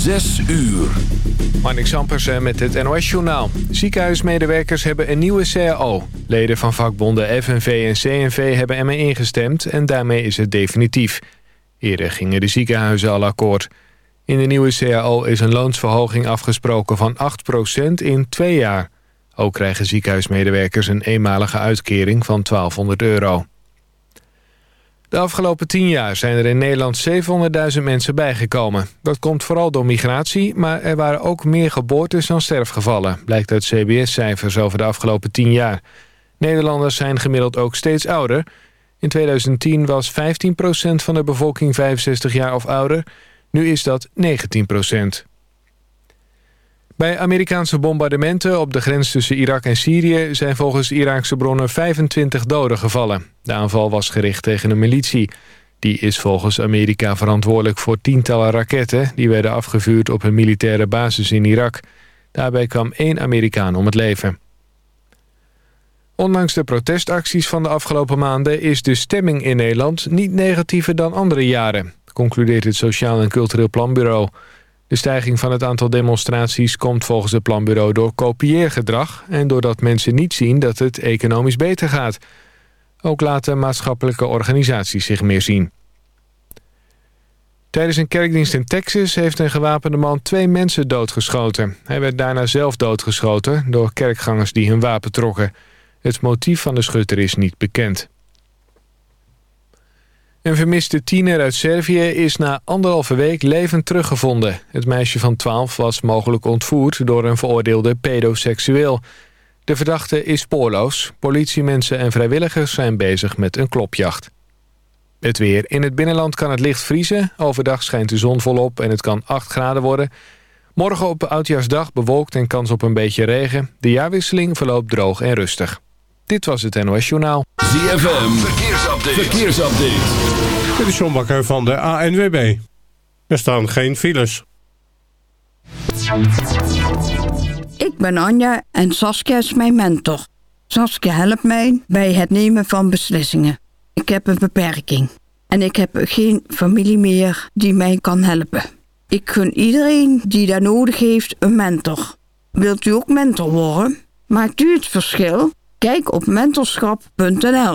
Zes uur. Marnik Sampersen met het NOS-journaal. Ziekenhuismedewerkers hebben een nieuwe CAO. Leden van vakbonden FNV en CNV hebben ermee ingestemd... en daarmee is het definitief. Eerder gingen de ziekenhuizen al akkoord. In de nieuwe CAO is een loonsverhoging afgesproken van 8% in twee jaar. Ook krijgen ziekenhuismedewerkers een eenmalige uitkering van 1200 euro. De afgelopen tien jaar zijn er in Nederland 700.000 mensen bijgekomen. Dat komt vooral door migratie, maar er waren ook meer geboortes dan sterfgevallen... blijkt uit CBS-cijfers over de afgelopen tien jaar. Nederlanders zijn gemiddeld ook steeds ouder. In 2010 was 15% van de bevolking 65 jaar of ouder. Nu is dat 19 bij Amerikaanse bombardementen op de grens tussen Irak en Syrië... zijn volgens Iraakse bronnen 25 doden gevallen. De aanval was gericht tegen een militie. Die is volgens Amerika verantwoordelijk voor tientallen raketten... die werden afgevuurd op een militaire basis in Irak. Daarbij kwam één Amerikaan om het leven. Ondanks de protestacties van de afgelopen maanden... is de stemming in Nederland niet negatiever dan andere jaren... concludeert het Sociaal en Cultureel Planbureau... De stijging van het aantal demonstraties komt volgens het planbureau door kopieergedrag... en doordat mensen niet zien dat het economisch beter gaat. Ook laten maatschappelijke organisaties zich meer zien. Tijdens een kerkdienst in Texas heeft een gewapende man twee mensen doodgeschoten. Hij werd daarna zelf doodgeschoten door kerkgangers die hun wapen trokken. Het motief van de schutter is niet bekend. Een vermiste tiener uit Servië is na anderhalve week levend teruggevonden. Het meisje van 12 was mogelijk ontvoerd door een veroordeelde pedoseksueel. De verdachte is spoorloos. Politiemensen en vrijwilligers zijn bezig met een klopjacht. Het weer. In het binnenland kan het licht vriezen. Overdag schijnt de zon volop en het kan 8 graden worden. Morgen op Oudjaarsdag bewolkt en kans op een beetje regen. De jaarwisseling verloopt droog en rustig. Dit was het NOS Journaal. ZFM, verkeersupdate. verkeersupdate. Dit is John Bakker van de ANWB. Er staan geen files. Ik ben Anja en Saskia is mijn mentor. Saskia helpt mij bij het nemen van beslissingen. Ik heb een beperking. En ik heb geen familie meer die mij kan helpen. Ik gun iedereen die daar nodig heeft een mentor. Wilt u ook mentor worden? Maakt u het verschil? Kijk op mentorschap.nl.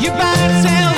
You better tell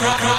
rock, rock.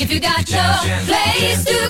If you got no place to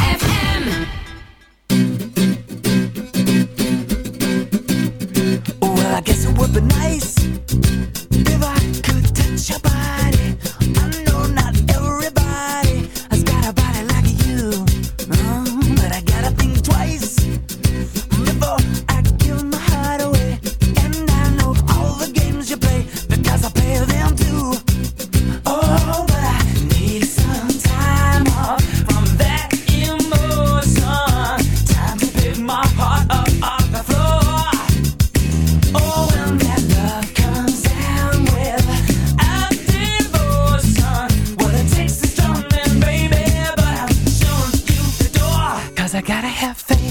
Cause I gotta have faith.